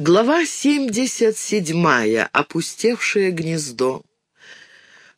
Глава 77. Опустевшее гнездо.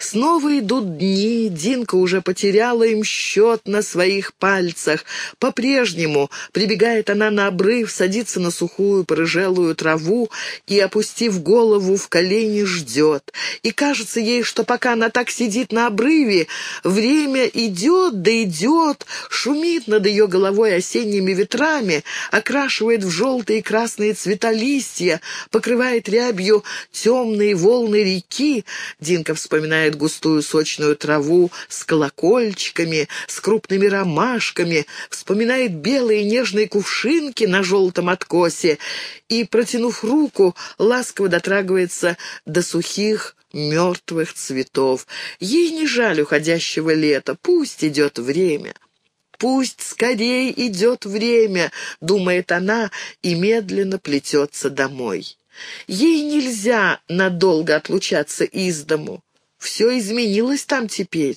Снова идут дни, Динка уже потеряла им счет на своих пальцах. По-прежнему прибегает она на обрыв, садится на сухую порыжелую траву и, опустив голову в колени, ждет. И кажется ей, что пока она так сидит на обрыве, время идет да идет, шумит над ее головой осенними ветрами, окрашивает в желтые и красные цвета листья, покрывает рябью темные волны реки. Динка вспоминает вспоминает густую сочную траву с колокольчиками, с крупными ромашками, вспоминает белые нежные кувшинки на желтом откосе и, протянув руку, ласково дотрагивается до сухих мертвых цветов. Ей не жаль уходящего лета, пусть идет время. «Пусть скорее идет время», — думает она и медленно плетется домой. Ей нельзя надолго отлучаться из дому. Все изменилось там теперь.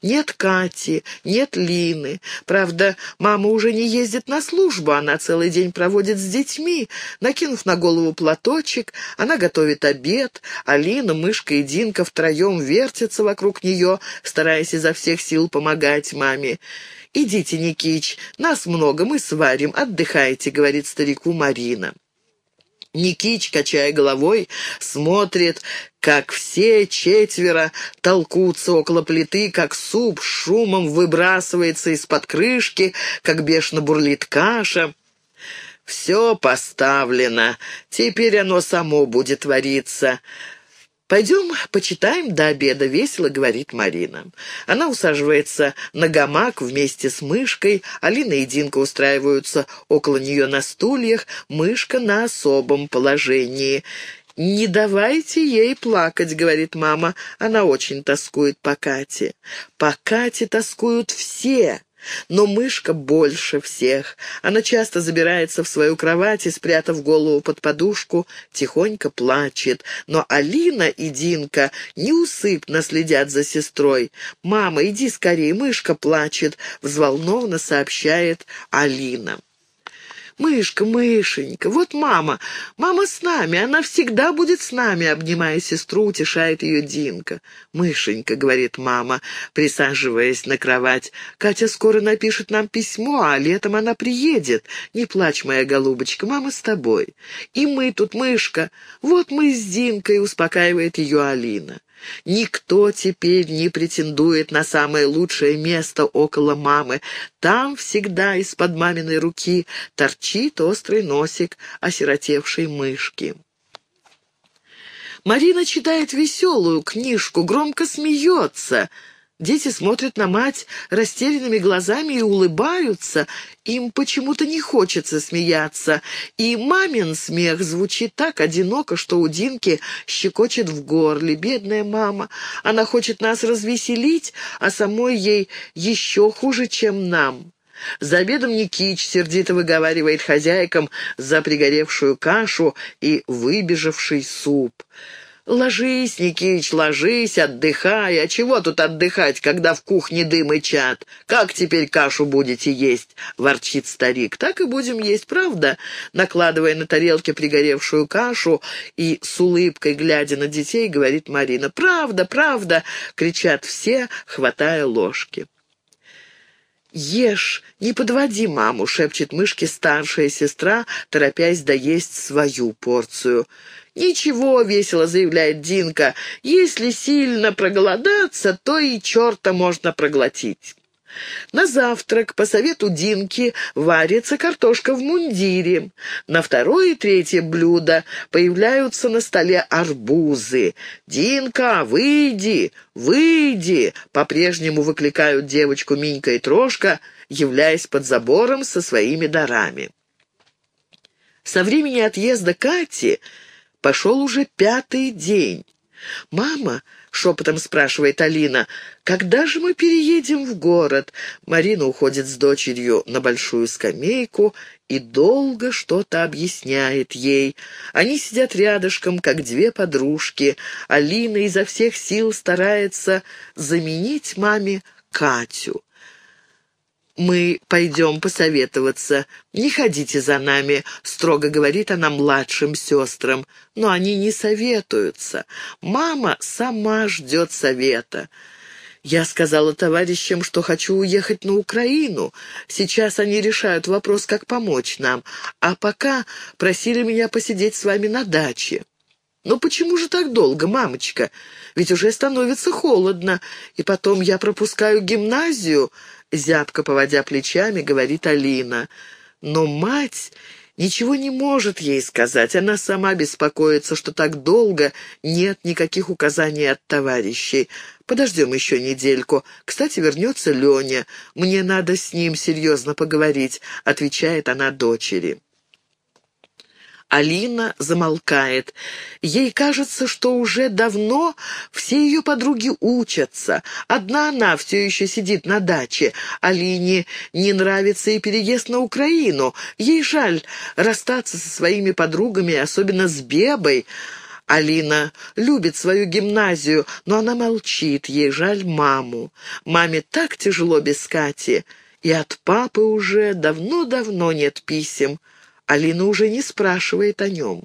Нет Кати, нет Лины. Правда, мама уже не ездит на службу, она целый день проводит с детьми. Накинув на голову платочек, она готовит обед, а Лина, Мышка и Динка втроем вертятся вокруг нее, стараясь изо всех сил помогать маме. «Идите, Никич, нас много, мы сварим, отдыхайте», — говорит старику Марина. Никич, качая головой, смотрит, как все четверо толкутся около плиты, как суп шумом выбрасывается из-под крышки, как бешено бурлит каша. Все поставлено, теперь оно само будет вариться. «Пойдем почитаем до обеда», — весело говорит Марина. Она усаживается на гамак вместе с мышкой, Алина и Динка устраиваются около нее на стульях, мышка на особом положении. «Не давайте ей плакать», — говорит мама. Она очень тоскует по Кате. «По Кате тоскуют все». Но мышка больше всех. Она часто забирается в свою кровать и, спрятав голову под подушку, тихонько плачет. Но Алина и Динка неусыпно следят за сестрой. «Мама, иди скорее, мышка плачет», — взволнованно сообщает Алина. «Мышка, мышенька, вот мама. Мама с нами, она всегда будет с нами», — обнимая сестру, утешает ее Динка. «Мышенька», — говорит мама, присаживаясь на кровать, — «Катя скоро напишет нам письмо, а летом она приедет. Не плачь, моя голубочка, мама с тобой. И мы тут, мышка, вот мы с Динкой», — успокаивает ее Алина. Никто теперь не претендует на самое лучшее место около мамы. Там всегда из-под маминой руки торчит острый носик осиротевшей мышки. Марина читает веселую книжку, громко смеется — Дети смотрят на мать растерянными глазами и улыбаются. Им почему-то не хочется смеяться. И мамин смех звучит так одиноко, что у Динки щекочет в горле. Бедная мама. Она хочет нас развеселить, а самой ей еще хуже, чем нам. За обедом Никич сердито выговаривает хозяйкам за пригоревшую кашу и выбежавший суп. «Ложись, Никич, ложись, отдыхай. А чего тут отдыхать, когда в кухне дым и чад? Как теперь кашу будете есть?» — ворчит старик. «Так и будем есть, правда?» Накладывая на тарелки пригоревшую кашу и с улыбкой, глядя на детей, говорит Марина. «Правда, правда!» — кричат все, хватая ложки. «Ешь, не подводи маму», — шепчет мышке старшая сестра, торопясь доесть свою порцию. «Ничего», — весело заявляет Динка, — «если сильно проголодаться, то и черта можно проглотить». На завтрак, по совету Динки, варится картошка в мундире. На второе и третье блюдо появляются на столе арбузы. «Динка, выйди, выйди!» По-прежнему выкликают девочку Минька и Трошка, являясь под забором со своими дарами. Со времени отъезда Кати Пошел уже пятый день. «Мама», — шепотом спрашивает Алина, — «когда же мы переедем в город?» Марина уходит с дочерью на большую скамейку и долго что-то объясняет ей. Они сидят рядышком, как две подружки. Алина изо всех сил старается заменить маме Катю. Мы пойдем посоветоваться. Не ходите за нами», — строго говорит она младшим сестрам. Но они не советуются. Мама сама ждет совета. Я сказала товарищам, что хочу уехать на Украину. Сейчас они решают вопрос, как помочь нам. А пока просили меня посидеть с вами на даче. «Но почему же так долго, мамочка? Ведь уже становится холодно, и потом я пропускаю гимназию», — зябко поводя плечами, говорит Алина. Но мать ничего не может ей сказать. Она сама беспокоится, что так долго нет никаких указаний от товарищей. Подождем еще недельку. Кстати, вернется Леня. Мне надо с ним серьезно поговорить», — отвечает она дочери. Алина замолкает. Ей кажется, что уже давно все ее подруги учатся. Одна она все еще сидит на даче. Алине не нравится и переезд на Украину. Ей жаль расстаться со своими подругами, особенно с Бебой. Алина любит свою гимназию, но она молчит, ей жаль маму. Маме так тяжело без Кати, и от папы уже давно-давно нет писем. Алина уже не спрашивает о нем.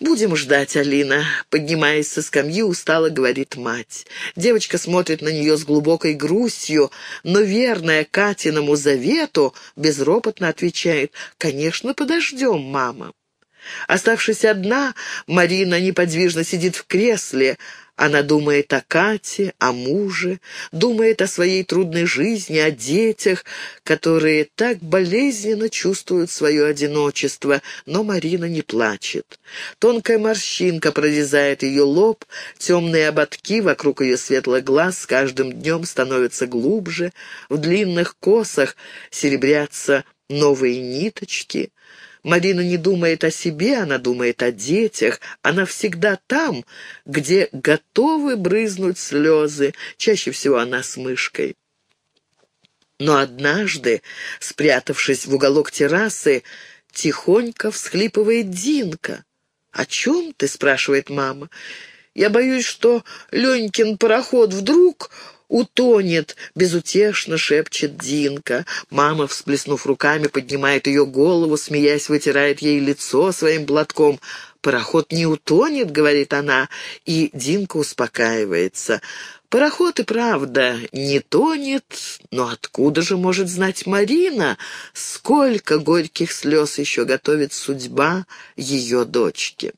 «Будем ждать, Алина», — поднимаясь со скамьи, устало говорит мать. Девочка смотрит на нее с глубокой грустью, но верная Катиному завету безропотно отвечает «Конечно, подождем, мама». Оставшись одна, Марина неподвижно сидит в кресле, она думает о Кате, о муже, думает о своей трудной жизни, о детях, которые так болезненно чувствуют свое одиночество, но Марина не плачет. Тонкая морщинка прорезает ее лоб, темные ободки вокруг ее светлых глаз с каждым днем становятся глубже, в длинных косах серебрятся новые ниточки — Марина не думает о себе, она думает о детях. Она всегда там, где готовы брызнуть слезы. Чаще всего она с мышкой. Но однажды, спрятавшись в уголок террасы, тихонько всхлипывает Динка. «О чем ты?» — спрашивает мама. «Я боюсь, что Ленькин пароход вдруг утонет!» — безутешно шепчет Динка. Мама, всплеснув руками, поднимает ее голову, смеясь, вытирает ей лицо своим платком. «Пароход не утонет», — говорит она, и Динка успокаивается. Пароход и правда не тонет, но откуда же может знать Марина, сколько горьких слез еще готовит судьба ее дочки?